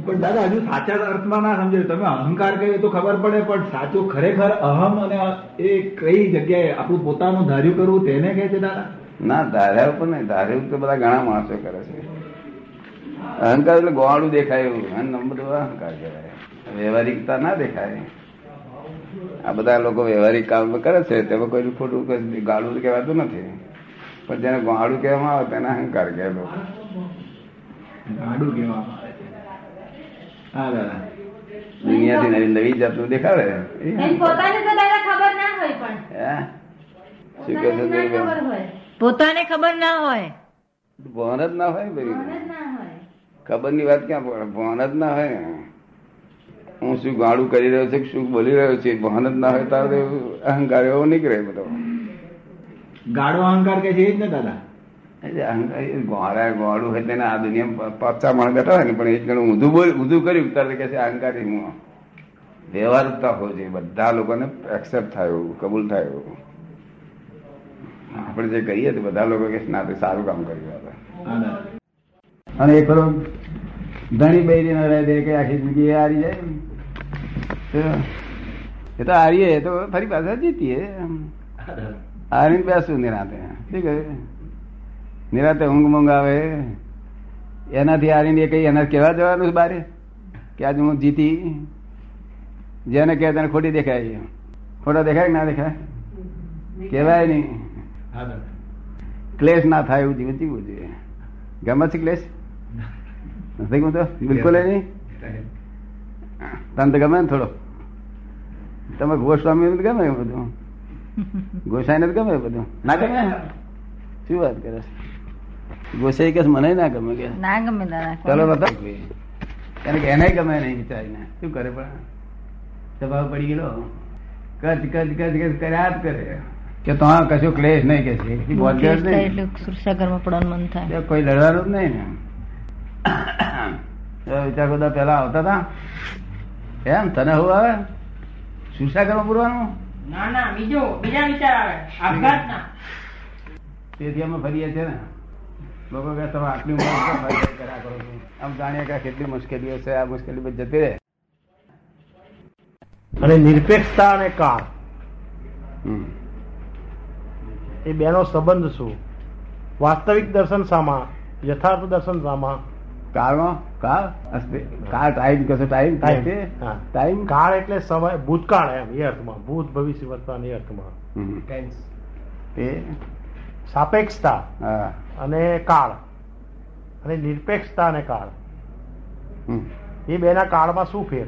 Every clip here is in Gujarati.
પણ દાદા હજુ સાચા અર્થમાં ના સમજે તમે અહંકાર કહીએ તો ખબર પડે પણ સાચું ખરેખર અહમ અને એ કઈ જગ્યાએ આપણું પોતાનું ધાર્યું કરવું તેને કહે છે દાદા? ના ધાર્યા ઉપર નહીં. ધાર્યું તો બધા ઘણા માણસો કરે છે. અહંકાર એટલે ગોવાળું દેખાય એવું. નંબર અહંકાર કહેવાય. વ્યવહારિકતા ના દેખાય. આ બધા લોકો વ્યવહારિક કામ કરે છે. તેમાં કોઈ ખોટું ગાળું કહેવાતું નથી. પણ જેને ગાળું કહેવામાં આવે તેને અહંકાર કહેવાય. ગાડું કહેવામાં આવે. હા દાદા. દુનિયાથી નવી નવી જાતનું દેખાડે. પોતાને તો દાદા ખબર ના હોય પણ. હે? શું કહે છે પોતાને ખબર દેવીબેન? હોય. પોતાને ખબર ના હોય. ભાન જ ના હોય ખબર ના હોય. ખબરની વાત ક્યાં પડે ભાન જ ના હોય. હું શું ગાળું કરી રહ્યો છું શું બોલી રહ્યો છું? ભાન જ ના હોય તારે અહંકાર એવો નીકળે બધો. ગાડો અહંકાર કે છે એ જ ને દાદા? ગોળા ગોળું હોય તેને આ દુનિયામાં પાછા માણસ બેઠા હોય ને પણ એક ગણું ઊંધું બોલ ઊંધું કર્યું ત્યારે કે છે અહંકારી હું વ્યવહારતા હોય છે બધા લોકોને એક્સેપ્ટ થાય એવું કબૂલ થાય એવું. આપણે જે કહીએ તો બધા લોકો કે ના સારું કામ કર્યું આપણે અને એ ખરો ધણી બૈરી ન રહે કે આખી જિંદગી એ હારી જાય. એ તો હારીએ તો ફરી પાછા જીતીએ. હારીને બેસું નિરાતે શું કહે? નિરાતે ઊંઘ મૂંઘ આવે એનાથી આવીને કઈ એના કેવા જવાનું બારે? કે આજે હું જીતી. જેને કહે તેને ખોટી દેખાય ખોટા દેખાય કે ના દેખાય? કહેવાય નહીં. ક્લેશ ના થાય એવું જીવન જીવવું જોઈએ. ગમે છે ક્લેશ? નથી ગમતો? બિલકુલ નહીં? તને તો ગમે ને થોડો. તમે ગોસ્વામી ગમે બધું. ગોસાઈ ને ગમે બધું. ના ગમે? શું વાત કરે છે? ગોસાઈ કે મને ના ગમે કે. ના ગમે ચલો બતાવ કારણ કે એને ગમે નહીં બિચારીને. શું કરે પણ? સ્વભાવ પડી ગયેલો? કચ કચ કચ કચ કર્યા જ કરે. કે તો હા કશું ક્લેશ નહીં કે છે. એટલી સુરસાગરમાં પડવાનું મન થાય. કોઈ લડવાનું જ નહીં ને. વિચાર બધા પેલા આવતા હતા. એમ તને હું આવે? સુસાગરમાં પૂરવાનું? ના ના બીજો બીજા વિચાર આવે. આપઘાતના. તેથી અમે ફરીએ છીએ ને. લોકો કે તમે આટલી ઉંમર કર્યા કરો છો? આમ જાણીએ કે કેટલી મુશ્કેલીઓ છે આ મુશ્કેલી બધી જતી રહે. અને નિરપેક્ષતા અને કાળ. એ બેનો સંબંધ શું? વાસ્તવિક દર્શન સામા યથાર્થ દર્શન સામા કાળનો કાળ કાળ ટાઈમ કશો ટાઈમ ટાઈમ. હા. ટાઈમ કાળ એટલે સમય ભૂતકાળ એમ એ અર્થમાં ભૂત ભવિષ્ય વર્તમાન એ અર્થમાં. હમ. સાપેક્ષતા હા. અને કાળ. અને નિરપેક્ષતા અને કાળ. હમ. એ બેના કાળમાં શું ફેર?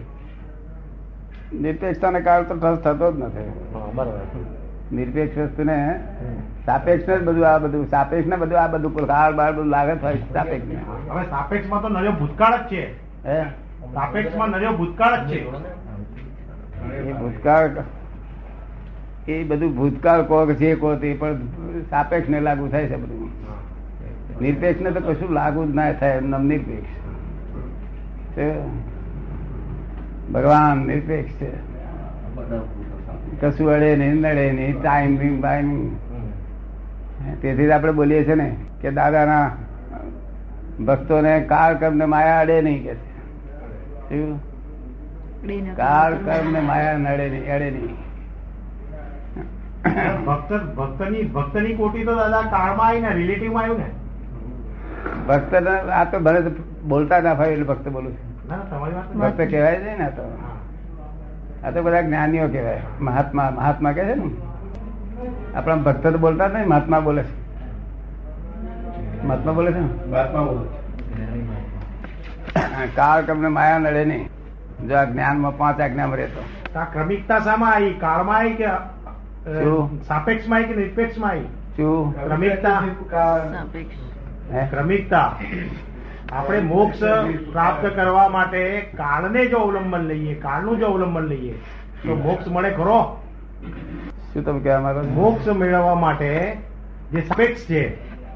નિરપેક્ષતાને કાળ તો ઠસ થતો જ નથી. બરાબર. નિરપેક્ષ વસ્તુને સાપેક્ષ ને બધું આ બધું સાપેક્ષ ને બધું આ બધું કાળ બાળ બધું લાગે થાય સાપેક્ષ ને. હવે સાપેક્ષમાં તો નર્યો ભૂતકાળ જ છે. હે? સાપેક્ષમાં નર્યો ભૂતકાળ જ છે. એ ભૂતકાળ એ બધું ભૂતકાળ કહો કે જે કહો તે પણ સાપેક્ષ ને લાગુ થાય છે બધું. નિરપેક્ષ ને તો કશું લાગુ જ ના થાય એમ નામ નિરપેક્ષ. છે. ભગવાન નિરપેક્ષ છે. કશું અડે નહીં નડે નહીં ટાઈમ નહીં તેથી જ આપણે બોલીએ છીએ ને કે દાદાના ભક્તોને કાળ કર્મ ને માયા અડે નહીં કે? કાળ કર્મ ને. માયા નડે નહીં અડે નહીં. ભક્ત ભક્તની ભક્તની કોટી તો દાદા કાળમાં આવી ને રિલેટિવમાં આવ્યું ને ભક્ત આ તો ભલે બોલતા ના હોય એટલે ભક્ત બોલું છું. ભક્ત કહેવાય છે ને તો. આ તો બધા જ્ઞાનીઓ કહેવાય. મહાત્મા મહાત્મા કહે છે ને. આપણા ભક્ત તો બોલતા જ નહીં મહાત્મા બોલે છે. મહાત્મા બોલે છે ને? કાળ તમને માયા નડે નહીં. જો આ જ્ઞાનમાં પાંચ આજ્ઞામાં રહેતો. આ ક્રમિકતા શામાં આવી? કાળમાં આવી કે? સાપેક્ષમાં માય કે નિરપેક્ષમાં શું ક્રમિકતા ક્રમિકતા આપણે મોક્ષ પ્રાપ્ત કરવા માટે કાળને જો અવલંબન લઈએ કાળનું જો અવલંબન લઈએ તો મોક્ષ મળે ખરો શું તમે કહેવા માંગો મોક્ષ મેળવવા માટે જે સાપેક્ષ છે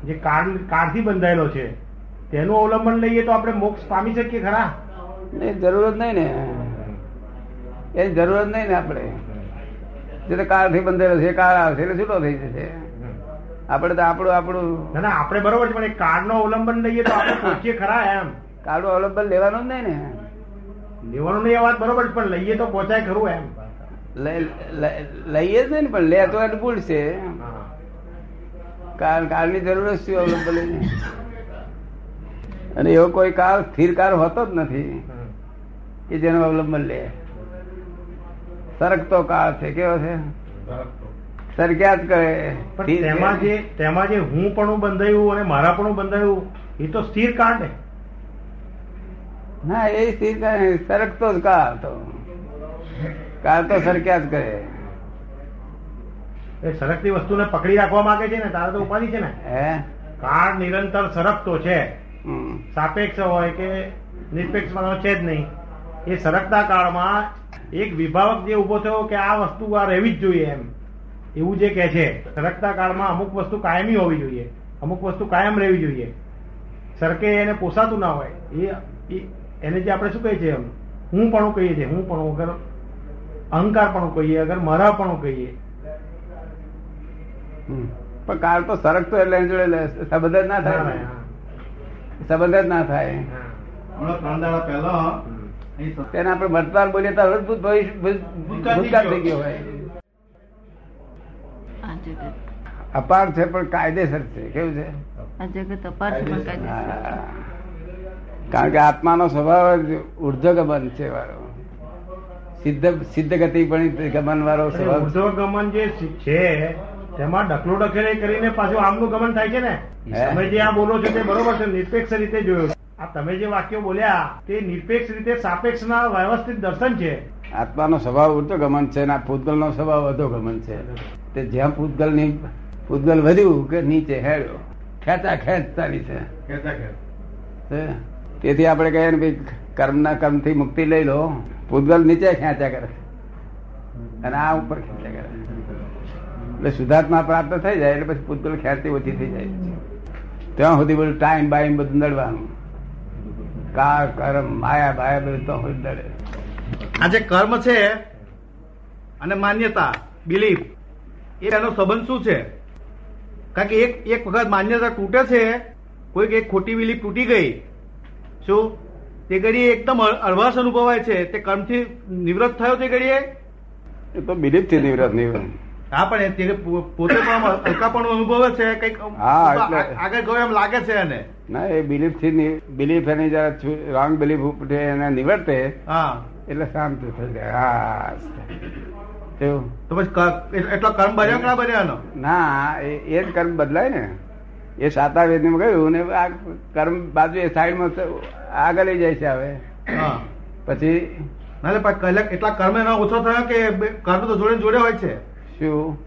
જે કાળ કાળથી બંધાયેલો છે તેનું અવલંબન લઈએ તો આપણે મોક્ષ પામી શકીએ ખરા એ જરૂર જ નહીં ને એ જરૂર જ નહીં ને આપણે જે તો કાળથી બંધેલો છે કાળ આવશે એટલે છૂટો થઈ જશે. આપણે તો આપણું આપણું ના ના આપણે બરોબર છે પણ એ કાળનો અવલંબન લઈએ તો આપણે પહોંચીએ ખરા એમ. કાળનું અવલંબન લેવાનું જ નહીં ને. લેવાનું નહીં વાત બરોબર છે, પણ લઈએ તો પહોંચાય ખરું એમ. લઈ- લઈ- લઈએ જ નહીં ને પણ લે તો એને ભૂલ છે. કાળ કાળની જરૂર જ શું અવલંબન લઈને. અને એવો કોઈ કાળ સ્થિર કાળ હોતો જ નથી કે જેનો અવલંબન લે. સરકતો કાળ છે કેવો છે? સરક્યા જ કરે તેમાં જે તેમાં જે હું પણ બંધાયું અને મારા પણ બંધાયું એ તો સ્થિર કાળ ને ના એ સ્થિર કાળ સરકતો જ કાળ તો. કાળ તો સરક્યા જ કરે એ સરકતી વસ્તુને પકડી રાખવા માંગે છે ને તારે તો ઉપાધિ છે ને. હે? કાળ નિરંતર સરકતો છે. સાપેક્ષ હોય કે નિરપેક્ષ છે જ નહીં. એ સરકતા કાળમાં એક વિભાવક જે ઊભો થયો કે આ વસ્તુ આ રહેવી જ જોઈએ એમ. એવું જે કે છે સરકતા કાળમાં અમુક વસ્તુ કાયમી હોવી જોઈએ અમુક વસ્તુ કાયમ રહેવી જોઈએ. સરકે એને પોસાતું ના હોય એ એને જે આપણે શું કહીએ છીએ એમ? હું પણ કહીએ છીએ હું પણ અગર અહંકાર પણ કહીએ અગર મારા પણ કહીએ. હમ. પણ કાળ તો સરકતો એટલે એની જોડે સંબંધ જ ના થાય હા, સંબંધ જ ના થાય. હમણાં ત્રણ દાડા પહેલા તેને આપણે વર્તમાન બોલીએ તો ભવિષ્ય ભૂતકાળ થઈ ગયો. હોય. અપાર છે પણ કાયદેસર છે. કેવું છે? છે છે. કારણ કે આત્માનો સ્વભાવ જ ઉર્ધ્વગમન છે વાળો સિદ્ધ સિદ્ધ ગતિ પણ ગમન વાળો સ્વભાવ ઉર્ધ્વ ગમન જે છે તેમાં ડખલો ડખેલી કરીને પાછું આમનું ગમન થાય છે ને? તમે જે આ બોલો છો તે બરોબર છે નિરપેક્ષ રીતે જોયું આ તમે જે વાક્યો બોલ્યા તે નિરપેક્ષ રીતે સાપેક્ષના વ્યવસ્થિત દર્શન છે. આત્માનો સ્વભાવ ઉર્ધ્વગમન છે અને આ પૂતગલનો સ્વભાવ ગમન છે. તે જ્યાં પૂતગલની પૂતગલ વધ્યું કે નીચે હેડ્યો ખેંચા ખેંચ ચાલી છે કહેતા કે હે? તેથી આપણે કહીએ ને ભાઈ કર્મના કર્મથી મુક્તિ લઈ લો ભૂતગલ નીચે ખેંચ્યા કરે. અને આ ઉપર ખેંચ્યા કરે. એટલે સુધાર્થમાં પ્રાપ્ત થઈ જાય એટલે પછી પૂતગલ ખેંચતી ઓછી થઈ જાય. ત્યાં સુધી બધું ટાઈમ બાઈમ બધું નડવાનું. કાળ કર્મ માયા બાયા બધું તો હોય નડે આ જે કર્મ છે અને માન્યતા બિલીફ એ એનો સંબંધ શું છે? કારણ કે એક એક વખત માન્યતા તૂટે છે કોઈક એક ખોટી બિલીફ તૂટી ગઈ. શું? તે ઘડીએ એકદમ અળવાશ અનુભવાય છે. તે કર્મથી નિવૃત્ત થયો તે ઘડીએ? એ તો બિલીફથી નિવૃત્ત નહીં હા પણ એ તે પોતે પણ હલકાપણું અનુભવે છે કંઈક હા, એટલે- આગળ ગયો એમ લાગે છે એને. ના એ બિલીફથી બિલીફ એની જરા રોંગ બિલીફ ઉપર એને નિવર્તે હા. એટલે શાંત થઈ જાય. હા તો પછી એટલો કર્મ બન્યો કે બન્યો ના એ જ કર્મ બદલાય ને. એ સાતા વેદની ગયું ને આ કર્મ બાજુ એ સાઈડમાં આગળ લઈ જાય છે હવે. હા. પછી ના એટલે કર્મ એનો ઓછો થયો કે કર્મ તો જોડે જોડે હોય છે? શું?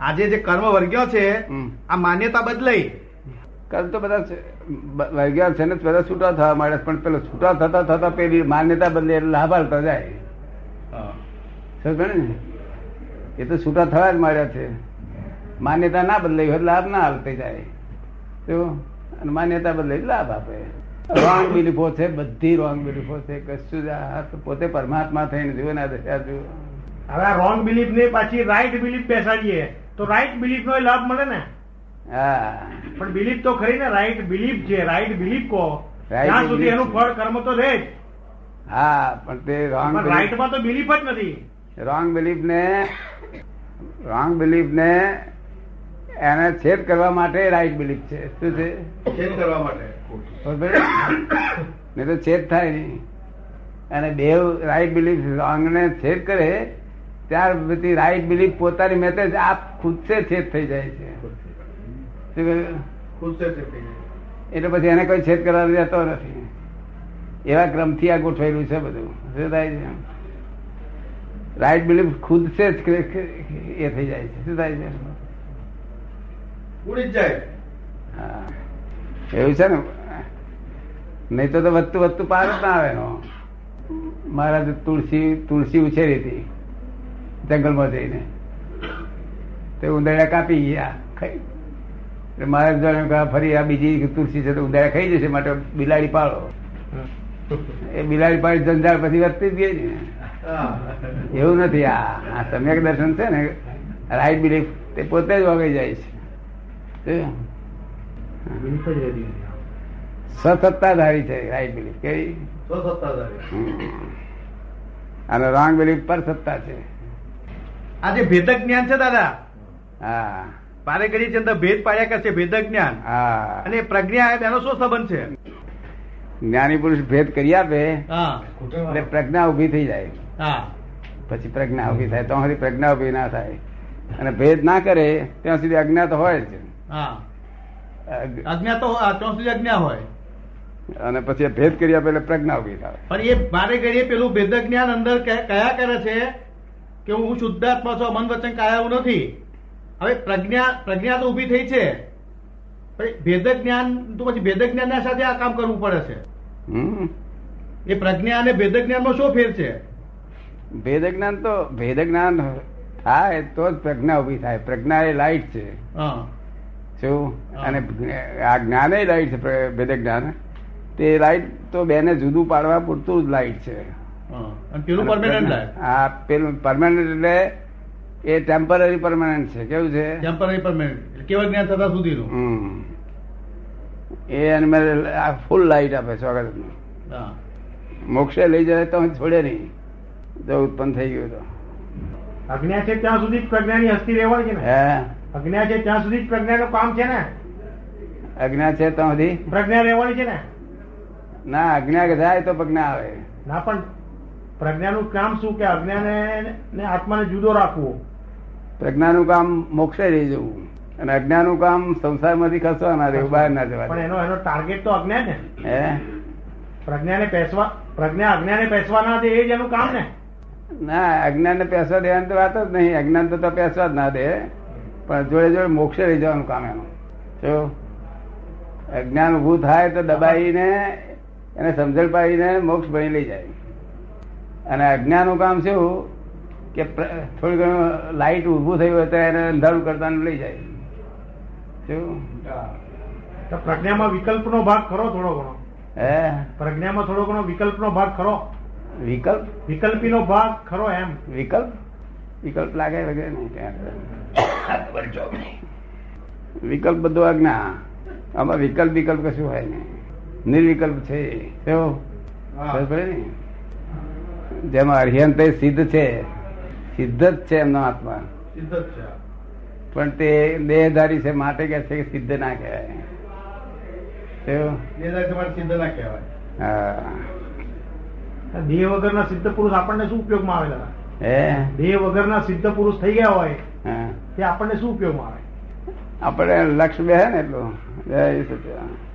આજે જે કર્મ વર્ગ્યો છે આ માન્યતા બદલાઈ. કર્મ તો બધા વર્ગ્યા છે ને બધા છૂટા થવા માંડે. પણ પેલો છૂટા થતા થતા પેલી માન્યતા બદલે એટલે લાભ આવતા જાય. સમજ ને? એ તો છૂટા થવા જ માંડ્યા છે. માન્યતા ના બદલાઈ હોય લાભ ના આવતી જાય. તો અને માન્યતા બદલાઈ લાભ આપે. રોંગ બિલીફો છે બધી રોંગ બિલીફો છે કશું જ આ પોતે પરમાત્મા થઈને જુઓ ને દશા જુઓ હવે આ રોંગ બિલીફ ને પાછી રાઈટ બિલીફ બેસાડીએ. તો રાઈટ બિલીફ નો લાભ મળે ને? હા. પણ બિલીફ તો ખરી ને રાઈટ બિલીફ છે રાઈટ બિલીફ કહો. ત્યાં સુધી એનું ફળ કર્મ તો રહે જ. હા પણ તે રોંગ પણ રાઈટમાં તો બિલીફ જ નથી. રોંગ બિલીફ ને રોંગ બિલીફ ને એને છેદ કરવા માટે રાઈટ બિલીફ છે. શું છે? છેદ કરવા માટે? નહીં તો છેદ થાય નહીં. અને બે રાઈટ બિલીફ રોંગ ને છેદ કરે ત્યાર પછી રાઈટ બિલીફ પોતાની મેતે જ આપ ખુદસે છેદ થઈ જાય છે. એટલે પછી એને કોઈ છેદ કરવા જતો નથી. એવા ક્રમથી આ ગોઠવેલું છે બધું. શું થાય છે? રાઈટ બિલીફ ખુદ છે જ એ થઈ જાય છે. શું થાય છે? ઉડી જ જાય. હા. એવું છે ને? નહીં તો તો વધતું વધતું પાર જ ના આવે. એનો મહારાજ તુલસી તુલસી ઉછેરી હતી. જંગલમાં જઈને. તે ઉંદરડા કાપી ગયા ખાઈ. મારે મહારાજ જાણ્યું કે ફરી આ બીજી તુલસી છે તો ઉંદરડા ખાઈ જશે માટે બિલાડી પાડો. એ બિલાડી પાડી જંજાળ પછી વધતી જ ગઈ ને. એવું નથી આ આ સમ્યક દર્શન છે ને રાઈટ બિલીફ તે પોતે જ વગાઈ જાય છે. સસત્તાધારી છે રાઈટ બિલીફ. કેવી? સ્વસત્તાધારી. હમ. અને રોંગ બિલીફ પર સત્તા છે. આ જે ભેદક જ્ઞાન છે દાદા હા. પારે ઘડી અંદર ભેદ પાડ્યા કરશે ભેદક જ્ઞાન. હા. અને પ્રજ્ઞા એનો શું સંબંધ છે? જ્ઞાની પુરુષ ભેદ કરી આપે એટલે પ્રજ્ઞા ઊભી થઈ જાય. પછી પ્રજ્ઞા ઊભી થાય તો સુધી પ્રજ્ઞા ઊભી ના થાય. અને ભેદ ના કરે ત્યાં સુધી અજ્ઞાત હોય જ. હા. અજ્ઞા તો ત્યાં સુધી અજ્ઞા હોય. અને પછી ભેદ કરી આપે એટલે પ્રજ્ઞા ઊભી થાય. પણ એ મારે ઘડીએ પેલું ભેદક જ્ઞાન અંદર કયા કરે છે? કે હું શુદ્ધાત્મા છું મન વચન કાયાવું નથી. હવે પ્રજ્ઞા પ્રજ્ઞા તો ઊભી થઈ છે. ભેદ જ્ઞાન તો પછી ભેદક જ્ઞાનના સાથે આ કામ કરવું પડે છે. એ પ્રજ્ઞા અને ભેદ જ્ઞાનમાં શું ફેર છે? ભેદ જ્ઞાન તો ભેદ જ્ઞાન થાય તો જ પ્રજ્ઞા ઊભી થાય. પ્રજ્ઞા એ લાઈટ છે. હા. શું? અને આ જ્ઞાન એ લાઈટ છે ભેદ જ્ઞાન. તે લાઈટ તો બેને જુદું પાડવા પૂરતું જ લાઈટ છે. અને પેલું પરમેનન્ટ હા પેલું પરમાનન્ટ એટલે એ ટેમ્પરરી પરમાનન્ટ છે. કેવું છે? ટેમ્પરરી પરમાનન્ટ કેવળ જ્ઞાન થતા સુધીનું? એ અને ફૂલ લાઈટ આપે સ્વાગત મોક્ષે લઈ જાય તો છોડે નહીં. જો ઉત્પન્ન થઈ ગયું તો. અજ્ઞા છે ત્યાં સુધી પ્રજ્ઞાની હસ્તી રહેવાની છે ને હે? અજ્ઞા છે ત્યાં સુધી જ પ્રજ્ઞાનું કામ છે ને? અજ્ઞા છે ત્યાં સુધી? પ્રજ્ઞા રહેવાની છે ને? ના અજ્ઞા જાય તો પ્રજ્ઞા આવે. ના પણ પ્રજ્ઞાનું કામ શું કે અજ્ઞાને ને આત્માને જુદો રાખવો? પ્રજ્ઞાનું કામ મોક્ષે રહી જવું. અને અજ્ઞાનું કામ સંસારમાંથી ખસવા ના દેવું બહાર ના જવા પણ એનો એનો ટાર્ગેટ તો અજ્ઞાન ને હે? પ્રજ્ઞાને પેસવા પ્રજ્ઞા અજ્ઞાને પેસવાના દે એ જ એનું કામ ને? ના અજ્ઞાન ને પેસવા દેવાની તો વાત જ નહીં. અજ્ઞાન તો તો પેસવા જ ના દે. પણ જોડે જોડે મોક્ષે રહી જવાનું કામ એનું. જો અજ્ઞાન ઉભું થાય તો દબાઈને એને સમજણ પાડીને મોક્ષ ભણી લઈ જાય. અને અજ્ઞાનનું કામ શું કે થોડી ઘણું લાઈટ ઊભું થયું હોય તો એને અંધારું કરતા લઈ જાય. શું? તો પ્રજ્ઞામાં વિકલ્પનો ભાગ ખરો થોડો ઘણો. હે? પ્રજ્ઞામાં થોડો ઘણો વિકલ્પનો ભાગ ખરો. વિકલ્પ? વિકલ્પીનો ભાગ ખરો એમ. વિકલ્પ? વિકલ્પ લાગે વગેરે નહીં. વિકલ્પ બધો આજ્ઞા આમાં વિકલ્પ વિકલ્પ કશું હોય નહીં. નિર્વિકલ્પ છે. કેવું? ખબર પડે ને? જેમાં અર્હંત સિદ્ધ છે. સિદ્ધ જ છે એમનો આત્મા. સિદ્ધ જ છે. પણ તે દેહધારી છે માટે કે છે કે સિદ્ધ ના કહેવાય. કેવું? દેહદારી સિદ્ધ ના કહેવાય. હા. દેહ વગરના સિદ્ધ પુરુષ આપણને શું ઉપયોગમાં આવેલા હે? દેહ વગરના સિદ્ધ પુરુષ થઈ ગયા હોય હા. તે આપણને શું ઉપયોગમાં આવે? આપણે લક્ષ્ય બે ને એટલું. જય સચિદાનંદ.